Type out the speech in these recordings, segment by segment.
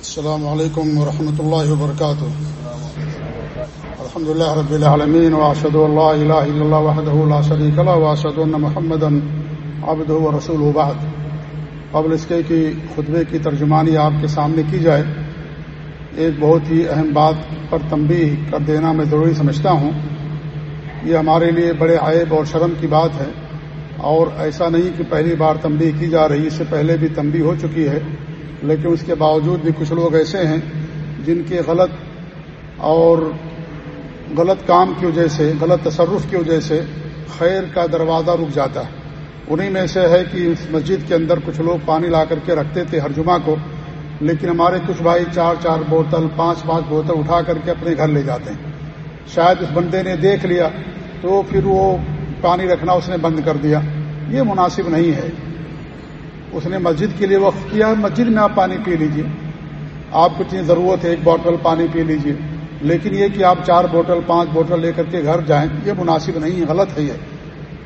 السلام علیکم ورحمۃ اللہ وبرکاتہ الحمد لله رب العالمين واشهد ان لا اله الا الله وحده لا شريك له واشهد ان محمدا عبده ورسوله. بعد قبل اس کے کہ خطبے کی ترجمانی آپ کے سامنے کی جائے، ایک بہت ہی اہم بات پر تنبیہ کر دینا میں ضروری سمجھتا ہوں۔ یہ ہمارے لیے بڑے عیب اور شرم کی بات ہے، اور ایسا نہیں کہ پہلی بار تنبیہ کی جا رہی، اس سے پہلے بھی تنبیہ ہو چکی ہے۔ لیکن اس کے باوجود بھی کچھ لوگ ایسے ہیں جن کے غلط اور غلط کام کی وجہ سے، غلط تصرف کی وجہ سے خیر کا دروازہ رک جاتا ہے۔ انہیں میں سے ہے کہ اس مسجد کے اندر کچھ لوگ پانی لا کر کے رکھتے تھے ہر جمعہ کو، لیکن ہمارے کچھ بھائی چار چار بوتل، پانچ پانچ بوتل اٹھا کر کے اپنے گھر لے جاتے ہیں۔ شاید اس بندے نے دیکھ لیا تو پھر وہ پانی رکھنا اس نے بند کر دیا۔ یہ مناسب نہیں ہے۔ اس نے مسجد کے لیے وقف کیا، مسجد میں آپ پانی پی لیجیے۔ آپ کو اتنی ضرورت ہے ایک بوٹل پانی پی لیجیے۔ لیکن یہ کہ آپ چار بوٹل، پانچ بوٹل لے کر کے گھر جائیں، یہ مناسب نہیں ہے، غلط ہے یہ۔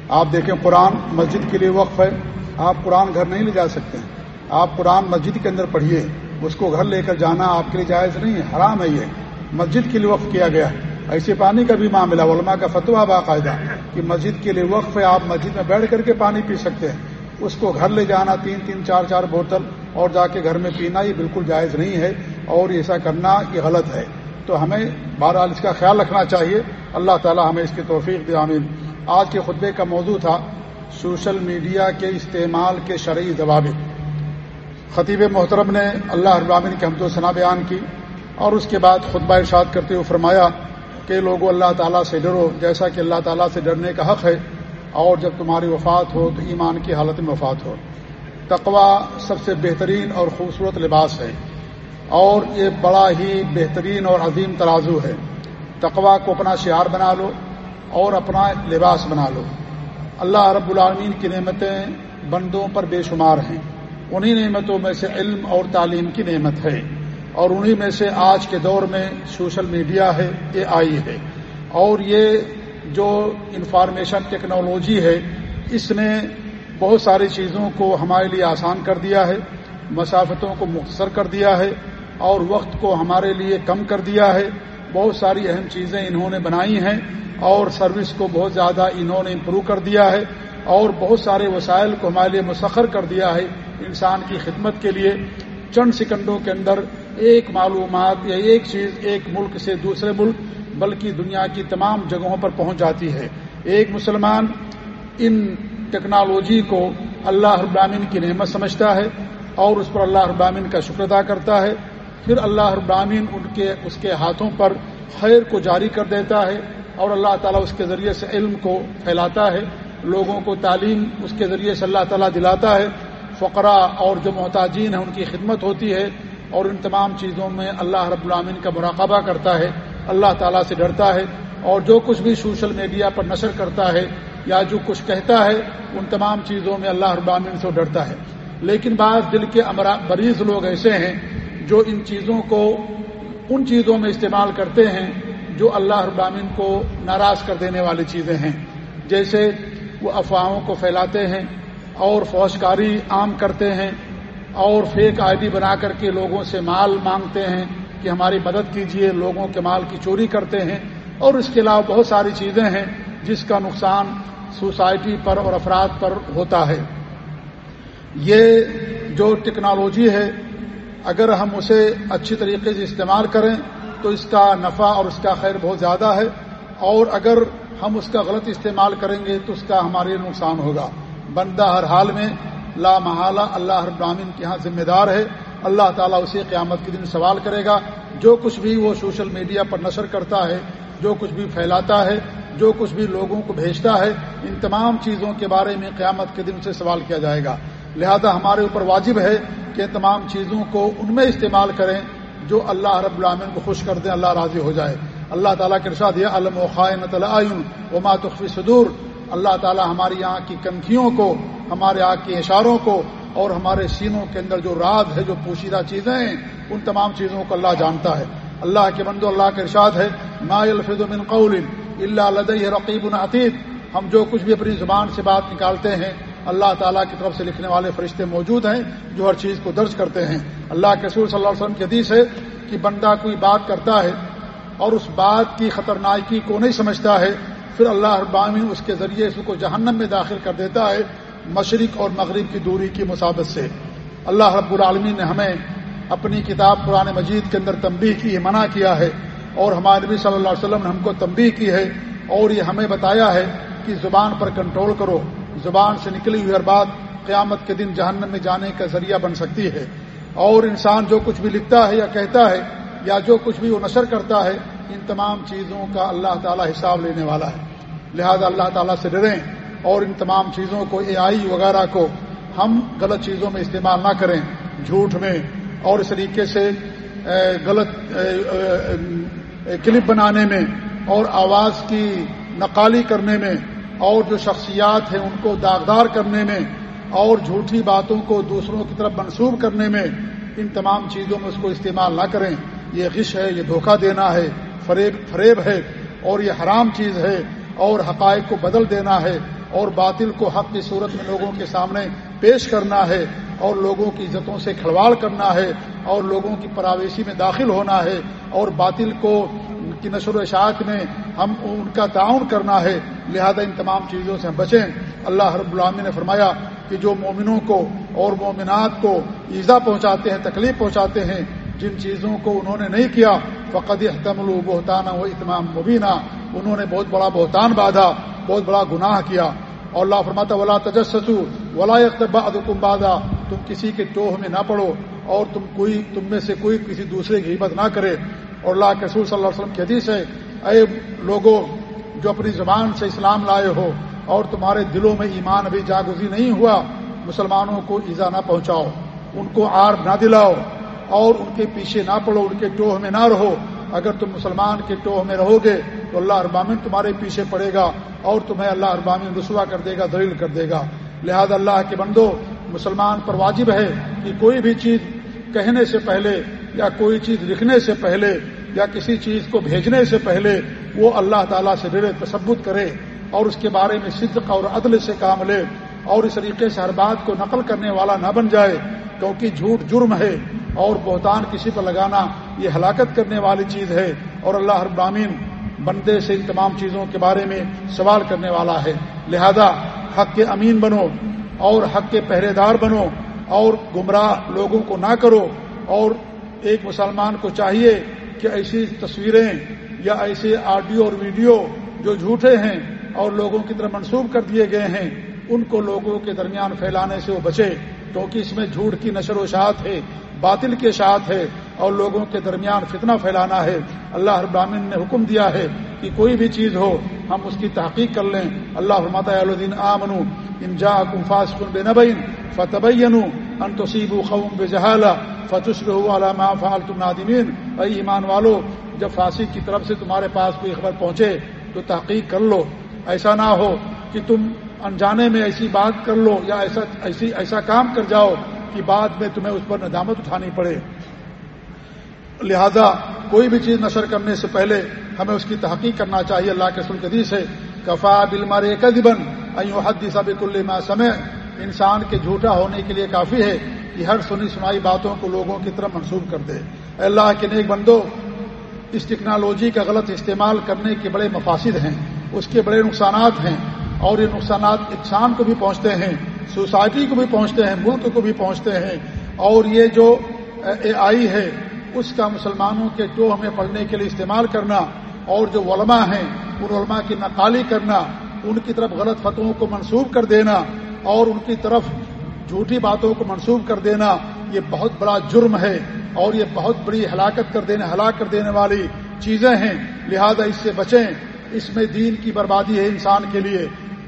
آپ دیکھیں قرآن مسجد کے لیے وقف ہے، آپ قرآن گھر نہیں لے جا سکتے۔ ہیں آپ قرآن مسجد کے اندر پڑھیے، اس کو گھر لے کر جانا آپ کے لیے جائز نہیں ہے، حرام ہے یہ۔ مسجد کے لیے وقف کیا گیا۔ ایسے پانی کا بھی معاملہ، علماء کا فتویٰ باقاعدہ کہ مسجد کے لیے وقف ہے، آپ مسجد میں بیٹھ کر کے پانی پی سکتے ہیں۔ اس کو گھر لے جانا، تین تین، چار چار بوتل اور جا کے گھر میں پینا، یہ بالکل جائز نہیں ہے اور ایسا کرنا یہ غلط ہے۔ تو ہمیں بہرحال اس کا خیال رکھنا چاہیے۔ اللہ تعالی ہمیں اس کی توفیق دے، آمین۔ آج کے خطبے کا موضوع تھا سوشل میڈیا کے استعمال کے شرعی ضوابط۔ خطیب محترم نے اللہ ابامین کی حمد و ثنا بیان کی اور اس کے بعد خطبہ ارشاد کرتے ہوئے فرمایا کہ لوگوں، اللہ تعالیٰ سے ڈرو، جیسا کہ اللہ تعالیٰ سے ڈرنے کا حق ہے۔ اور جب تمہاری وفات ہو تو ایمان کی حالت میں وفات ہو۔ تقوا سب سے بہترین اور خوبصورت لباس ہے۔ اور یہ بڑا ہی بہترین اور عظیم ترازو ہے۔ تقوا کو اپنا شعار بنا لو اور اپنا لباس بنا لو۔ اللہ رب العالمین کی نعمتیں بندوں پر بے شمار ہیں۔ انہی نعمتوں میں سے علم اور تعلیم کی نعمت ہے۔ اور انہی میں سے آج کے دور میں سوشل میڈیا ہے یہ آئی ہے۔ اور یہ جو انفارمیشن ٹیکنالوجی ہے، اس نے بہت ساری چیزوں کو ہمارے لیے آسان کر دیا ہے، مسافتوں کو مختصر کر دیا ہے اور وقت کو ہمارے لیے کم کر دیا ہے۔ بہت ساری اہم چیزیں انہوں نے بنائی ہیں اور سروس کو بہت زیادہ انہوں نے امپروو کر دیا ہے اور بہت سارے وسائل کو ہمارے لیے مسخر کر دیا ہے انسان کی خدمت کے لیے۔ چند سیکنڈوں کے اندر ایک معلومات یا ایک چیز ایک ملک سے دوسرے ملک بلکہ دنیا کی تمام جگہوں پر پہنچ جاتی ہے۔ ایک مسلمان ان ٹیکنالوجی کو اللہ ابامین کی نعمت سمجھتا ہے اور اس پر اللہ ابامین کا شکر ادا کرتا ہے۔ پھر اللہ ابامین ان کے، اس کے ہاتھوں پر خیر کو جاری کر دیتا ہے اور اللہ تعالیٰ اس کے ذریعے سے علم کو پھیلاتا ہے۔ لوگوں کو تعلیم اس کے ذریعے سے اللہ تعالیٰ دلاتا ہے۔ فقرا اور جو محتاجین ہیں ان کی خدمت ہوتی ہے اور ان تمام چیزوں میں اللہ رب العامین کا مراقبہ کرتا ہے۔ اللہ تعالیٰ سے ڈرتا ہے اور جو کچھ بھی سوشل میڈیا پر نشر کرتا ہے یا جو کچھ کہتا ہے، ان تمام چیزوں میں اللہ ابامین سے ڈرتا ہے۔ لیکن بعض دل کے مریض لوگ ایسے ہیں جو ان چیزوں کو، ان چیزوں میں استعمال کرتے ہیں جو اللہ ابامین کو ناراض کر دینے والی چیزیں ہیں۔ جیسے وہ افواہوں کو پھیلاتے ہیں اور فوجکاری عام کرتے ہیں اور فیک آئی ڈی بنا کر کے لوگوں سے مال مانگتے ہیں۔ کہ ہماری مدد کیجیے لوگوں کے مال کی چوری کرتے ہیں، اور اس کے علاوہ بہت ساری چیزیں ہیں جس کا نقصان سوسائٹی پر اور افراد پر ہوتا ہے۔ یہ جو ٹیکنالوجی ہے، اگر ہم اسے اچھی طریقے سے استعمال کریں تو اس کا نفع اور اس کا خیر بہت زیادہ ہے، اور اگر ہم اس کا غلط استعمال کریں گے تو اس کا ہمارے نقصان ہوگا۔ بندہ ہر حال میں لا محالہ، اللہ ابراہین کے یہاں ذمہ دار ہے۔ اللہ تعالیٰ اسے قیامت کے دن سوال کرے گا۔ جو کچھ بھی وہ سوشل میڈیا پر نشر کرتا ہے، جو کچھ بھی پھیلاتا ہے، جو کچھ بھی لوگوں کو بھیجتا ہے، ان تمام چیزوں کے بارے میں قیامت کے دن سے سوال کیا جائے گا۔ لہذا ہمارے اوپر واجب ہے کہ تمام چیزوں کو ان میں استعمال کریں جو اللہ رب العامن کو خوش کر دیں، اللہ راضی ہو جائے۔ اللہ تعالیٰ کے ارشاد یہ علم و خائن وما تخفی صدور اللہ تعالیٰ ہماری یہاں کی کنکھیوں کو، ہمارے یہاں کے اشاروں کو اور ہمارے سینوں کے اندر جو راز ہے، جو پوشیدہ چیزیں ہیں، ان تمام چیزوں کو اللہ جانتا ہے۔ اللہ کے بندو اللہ کے ارشاد ہے، ما الفظ من قول اللہ لدی رقیب عتید ہم جو کچھ بھی اپنی زبان سے بات نکالتے ہیں، اللہ تعالیٰ کی طرف سے لکھنے والے فرشتے موجود ہیں جو ہر چیز کو درج کرتے ہیں۔ اللہ کے رسول صلی اللہ علیہ وسلم کی حدیث ہے کہ بندہ کوئی بات کرتا ہے اور اس بات کی خطرناکی کو نہیں سمجھتا ہے، پھر اللہ ابامی اس کے ذریعے اس کو جہنم میں داخل کر دیتا ہے۔ مشرق اور مغرب کی دوری کی مسابت سے۔ اللہ رب العالمین نے ہمیں اپنی کتاب قرآن مجید کے اندر تنبیہ کی منع کیا ہے۔ اور ہمارے نبی صلی اللہ علیہ وسلم نے ہم کو تنبیہ کی ہے۔ اور یہ ہمیں بتایا ہے کہ زبان پر کنٹرول کرو۔ زبان سے نکلی ہوئی ہر بات قیامت کے دن جہنم میں جانے کا ذریعہ بن سکتی ہے۔ اور انسان جو کچھ بھی لکھتا ہے یا کہتا ہے یا جو کچھ بھی وہ نشر کرتا ہے، ان تمام چیزوں کا اللہ تعالیٰ حساب لینے والا ہے۔ لہذا اللہ تعالیٰ سے ڈریں۔ اور ان تمام چیزوں کو اے آئی وغیرہ کو ہم غلط چیزوں میں استعمال نہ کریں، جھوٹ میں، اور اس طریقے سے غلط کلپ بنانے میں، اور آواز کی نقالی کرنے میں، اور جو شخصیات ہیں ان کو داغدار کرنے میں، اور جھوٹی باتوں کو دوسروں کی طرف منسوب کرنے میں، ان تمام چیزوں میں اس کو استعمال نہ کریں۔ یہ غش ہے، یہ دھوکہ دینا ہے، فریب فریب ہے، اور یہ حرام چیز ہے، اور حقائق کو بدل دینا ہے۔ اور باطل کو حق کی صورت میں لوگوں کے سامنے پیش کرنا ہے اور لوگوں کی عزتوں سے کھلواڑ کرنا ہے اور لوگوں کی پراویشی میں داخل ہونا ہے اور باطل کو کی نشر و اشاعت میں ہم ان کا تعاون کرنا ہے۔ لہذا ان تمام چیزوں سے ہم بچیں۔ اللہ رب العامی نے فرمایا کہ جو مومنوں کو اور مومنات کو ایزا پہنچاتے ہیں، تکلیف پہنچاتے ہیں، جن چیزوں کو انہوں نے نہیں کیا، فقد احتمل بہتانہ و اتمام مبینہ انہوں نے بہت بڑا بہتان باندھا، بہت بڑا گناہ کیا۔ اور اللہ فرماتا ولا تجسسو ولا اختبا بادا تم کسی کے ٹوہ میں نہ پڑو اور تم کوئی تم میں سے کوئی کسی دوسرے کی ہمت نہ کرے۔ اور اللہ کے رسول صلی اللہ علیہ وسلم کی حدیث ہے، اے لوگوں جو اپنی زبان سے اسلام لائے ہو اور تمہارے دلوں میں ایمان ابھی جاگزی نہیں ہوا، مسلمانوں کو ایزا نہ پہنچاؤ، ان کو آر نہ دلاؤ اور ان کے پیچھے نہ پڑو، ان کے ٹوہ میں نہ رہو۔ اگر تم مسلمان کے ٹوہ میں رہو گے تو اللہ اربامن تمہارے پیچھے پڑے گا اور تمہیں اللہ اربامن رسوا کر دے گا دلیل کر دے گا۔ لہذا اللہ کے بندو، مسلمان پر واجب ہے کہ کوئی بھی چیز کہنے سے پہلے یا کوئی چیز لکھنے سے پہلے یا کسی چیز کو بھیجنے سے پہلے وہ اللہ تعالیٰ سے ڈرے تصبت کرے اور اس کے بارے میں صدق اور عدل سے کام لے اور اس طریقے سے ہر بات کو نقل کرنے والا نہ بن جائے، کیونکہ جھوٹ جرم ہے اور بہتان کسی پر لگانا یہ ہلاکت کرنے والی چیز ہے۔ اور اللہ ہر برامین بندے سے ان تمام چیزوں کے بارے میں سوال کرنے والا ہے۔ لہذا حق کے امین بنو اور حق کے پہرے دار بنو اور گمراہ لوگوں کو نہ کرو اور ایک مسلمان کو چاہیے کہ ایسی تصویریں یا ایسے آڈیو اور ویڈیو جو جھوٹے ہیں اور لوگوں کی طرف منسوب کر دیے گئے ہیں، ان کو لوگوں کے درمیان پھیلانے سے وہ بچے، کیونکہ اس میں جھوٹ کی نشر و اشاعت ہے۔ باطل کی اشاعت ہے اور لوگوں کے درمیان فتنہ پھیلانا ہے۔ اللہ ابراہین نے حکم دیا ہے کہ کوئی بھی چیز ہو، ہم اس کی تحقیق کر لیں۔ اللہ فرماتا الدین آمن انجا کمفاس بے نبین فتح ان تصیب خوم بے جہالا فتش علامہ فالتم نادمین۔ اے ایمان والو، جب فاسق کی طرف سے تمہارے پاس کوئی خبر پہنچے تو تحقیق کر لو۔ ایسا نہ ہو کہ تم انجانے میں ایسی بات کر لو یا ایسا، ایسی، ایسا کام کر جاؤ۔ کہ بعد میں تمہیں اس پر ندامت اٹھانی پڑے۔ لہذا کوئی بھی چیز نشر کرنے سے پہلے ہمیں اس کی تحقیق کرنا چاہیے۔ اللہ کے سلقدی سے کفا بل مار بن حد سب کل سمے انسان کے جھوٹا ہونے کے لیے کافی ہے کہ ہر سنی سنائی باتوں کو لوگوں کی طرف منسوخ کر دے۔ اللہ کے نیک بندو، اس ٹیکنالوجی کا غلط استعمال کرنے کے بڑے مفاصد ہیں۔ اس کے بڑے نقصانات ہیں اور یہ نقصانات انسان کو بھی پہنچتے ہیں۔ سوسائٹی کو بھی پہنچتے ہیں، ملک کو بھی پہنچتے ہیں۔ اور یہ جو اے آئی ہے، اس کا مسلمانوں کے ٹو ہمیں پڑھنے کے لیے استعمال کرنا اور جو علماء ہیں، ان علماء کی نقالی کرنا، ان کی طرف غلط فتووں کو منسوخ کر دینا اور ان کی طرف جھوٹی باتوں کو منسوخ کر دینا، یہ بہت بڑا جرم ہے اور یہ بہت بڑی ہلاکت کر دینے، ہلاک کر دینے والی چیزیں ہیں۔ لہذا اس سے بچیں۔ اس میں دین کی بربادی ہے انسان کے لیے۔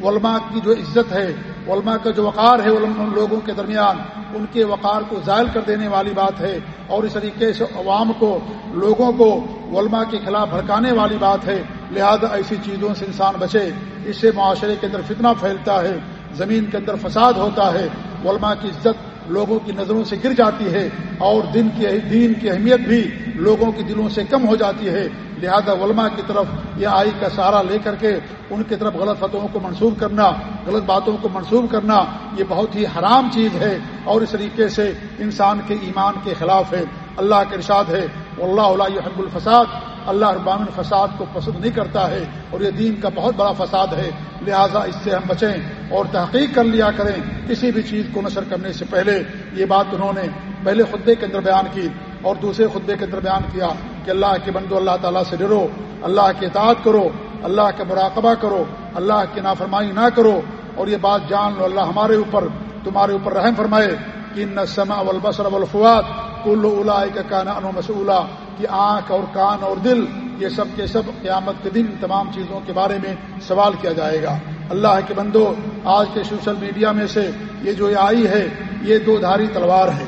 علماء کی جو عزت ہے علماء کا جو وقار ہے ان لوگوں کے درمیان، ان کے وقار کو زائل کر دینے والی بات ہے اور اس طریقے سے عوام کو، لوگوں کو علماء کے خلاف بھڑکانے والی بات ہے۔ لہذا ایسی چیزوں سے انسان بچے۔ اس سے معاشرے کے اندر فتنہ پھیلتا ہے، زمین کے اندر فساد ہوتا ہے۔ علماء کی عزت لوگوں کی نظروں سے گر جاتی ہے اور دن کی دین کی اہمیت بھی لوگوں کے دلوں سے کم ہو جاتی ہے۔ لہذا علماء کی طرف یہ آئی کا سہارا لے کر کے ان کی طرف غلط فتحوں کو منسوخ کرنا، غلط باتوں کو منسوخ کرنا یہ بہت ہی حرام چیز ہے اور اس طریقے سے انسان کے ایمان کے خلاف ہے۔ اللہ کے ارشاد ہے اللہ علیہ حب الفساد، اللہ ابام فساد کو پسند نہیں کرتا ہے اور یہ دین کا بہت بڑا فساد ہے۔ لہذا اس سے ہم بچیں اور تحقیق کر لیا کریں۔ کسی بھی چیز کو نشر کرنے سے پہلے یہ بات انہوں نے پہلے خطبے کے اندر بیان کی اور دوسرے خطبے کے اندر بیان کیا۔ کہ اللہ کے بندو اللہ تعالیٰ سے ڈرو، اللہ کی اطاعت کرو، اللہ کا مراقبہ کرو، اللہ کی نافرمائی نہ کرو۔ اور یہ بات جان لو، اللہ ہمارے اوپر، تمہارے اوپر رحم فرمائے۔ کہ نہ سما والبصر والفواد کل اولا کا کانا انو مسولہ کہ آنکھ اور کان اور دل، یہ سب کے سب قیامت کے دن تمام چیزوں کے بارے میں سوال کیا جائے گا۔ اللہ کے بندو، آج کے سوشل میڈیا میں سے یہ جو آئی ہے، یہ دو دھاری تلوار ہے۔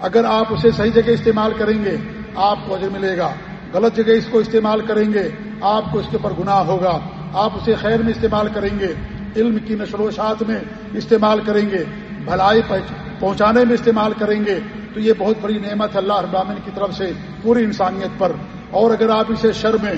اگر آپ اسے صحیح جگہ استعمال کریں گے آپ کو اجر ملے گا۔ غلط جگہ اس کو استعمال کریں گے۔ آپ کو اس کے اوپر گناہ ہوگا۔ آپ اسے خیر میں استعمال کریں گے۔ علم کی نشر و شاعت میں استعمال کریں گے۔ بھلائی پہنچانے میں استعمال کریں گے۔ تو یہ بہت بڑی نعمت اللہ ابامن کی طرف سے پوری انسانیت پر۔ اور اگر آپ اسے شر میں،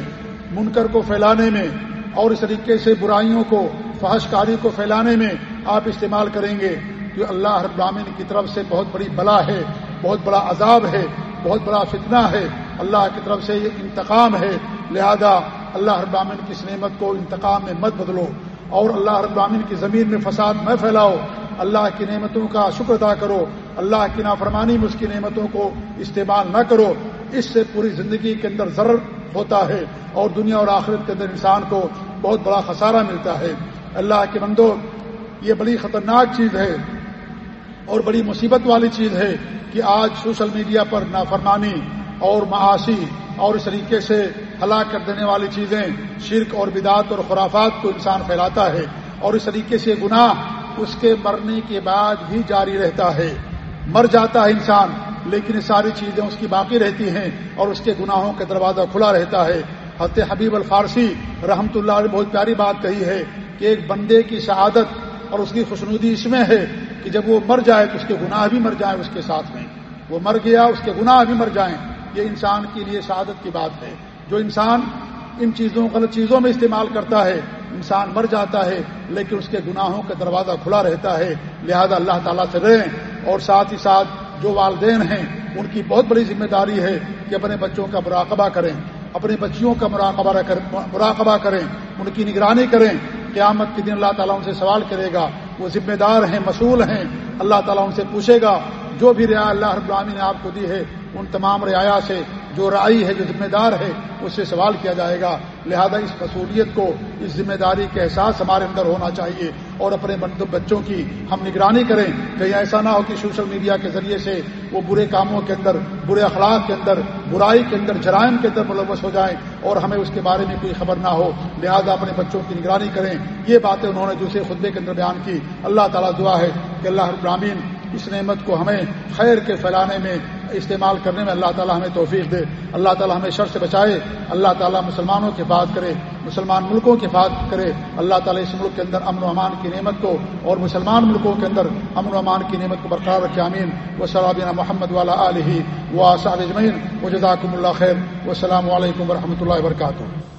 منکر کو پھیلانے میں، اور اس طریقے سے برائیوں کو فحش کاری کو پھیلانے میں آپ استعمال کریں گے، تو اللہ ابامن کی طرف سے بہت بڑی بلا ہے، بہت بڑا عذاب ہے۔ بہت بڑا فتنہ ہے۔ اللہ کی طرف سے یہ انتقام ہے۔ لہذا اللہ ابامن کی اس نعمت کو انتقام میں مت بدلو۔ اور اللہ ابامن کی زمین میں فساد میں پھیلاؤ۔ اللہ کی نعمتوں کا شکر ادا کرو۔ اللہ کی نافرمانی میں اس کی نعمتوں کو استعمال نہ کرو۔ اس سے پوری زندگی کے اندر ضرر ہوتا ہے اور دنیا اور آخرت کے اندر انسان کو بہت بڑا خسارہ ملتا ہے۔ اللہ کے بندو، یہ بڑی خطرناک چیز ہے۔ اور بڑی مصیبت والی چیز ہے کہ آج سوشل میڈیا پر نافرمانی اور معاشی اور اس طریقے سے ہلاک کر دینے والی چیزیں شرک اور بدعت اور خرافات کو انسان پھیلاتا ہے اور اس طریقے سے گناہ اس کے مرنے کے بعد بھی جاری رہتا ہے۔ مر جاتا ہے انسان، لیکن یہ ساری چیزیں اس کی باقی رہتی ہیں اور اس کے گناہوں کا دروازہ کھلا رہتا ہے۔ حت حبیب الفارسی رحمت اللہ نے بہت پیاری بات کہی ہے کہ ایک بندے کی شہادت اور اس کی خوشنودی اس میں ہے کہ جب وہ مر جائے تو اس کے گناہ بھی مر جائیں اس کے ساتھ میں۔ وہ مر گیا اس کے گناہ بھی مر جائیں۔ یہ انسان کے لیے شہادت کی بات ہے۔ جو انسان ان چیزوں، غلط چیزوں میں استعمال کرتا ہے، انسان مر جاتا ہے، لیکن اس کے گناہوں کا دروازہ کھلا رہتا ہے۔ لہذا اللہ تعالیٰ سے رہیں اور ساتھ ہی ساتھ جو والدین ہیں، ان کی بہت بڑی ذمہ داری ہے کہ اپنے بچوں کا مراقبہ کریں۔ اپنے بچیوں کا مراقبہ مراقبہ کریں۔ ان کی نگرانی کریں۔ قیامت کے دن اللہ تعالیٰ ان سے سوال کرے گا وہ ذمہ دار ہیں، مسئول ہیں۔ اللہ تعالیٰ ان سے پوچھے گا، جو بھی رعایا اللہ رب العالمین نے آپ کو دی ہے، ان تمام رعایا سے جو رائی ہے، جو ذمہ دار ہے، اس سے سوال کیا جائے گا۔ لہذا اس مصولیت کو، اس ذمہ داری کا احساس ہمارے اندر ہونا چاہیے اور اپنے بچوں کی ہم نگرانی کریں۔ کہیں ایسا نہ ہو کہ سوشل میڈیا کے ذریعے سے وہ برے کاموں کے اندر، برے اخلاق کے اندر، برائی کے اندر، جرائم کے اندر ملوث ہو جائیں اور ہمیں اس کے بارے میں کوئی خبر نہ ہو۔ لہذا اپنے بچوں کی نگرانی کریں۔ یہ باتیں انہوں نے دوسرے خطبے کے اندر بیان کی۔ اللہ تعالیٰ دعا ہے کہ اللہ ابراہین اس نعمت کو ہمیں خیر کے پھیلانے میں استعمال کرنے میں اللہ تعالیٰ ہمیں توفیق دے۔ اللہ تعالیٰ ہمیں شر سے بچائے۔ اللہ تعالیٰ مسلمانوں کی بات کرے، مسلمان ملکوں کی بات کرے۔ اللہ تعالیٰ اس ملک کے اندر امن و امان کی نعمت کو اور مسلمان ملکوں کے اندر امن و امان کی نعمت کو برقرار رکھے۔ امین و صلابینہ محمد والا علیہ و آصاب اجمین و جزاکم اللہ خیر۔ و السلام علیکم و رحمۃ اللہ وبرکاتہ۔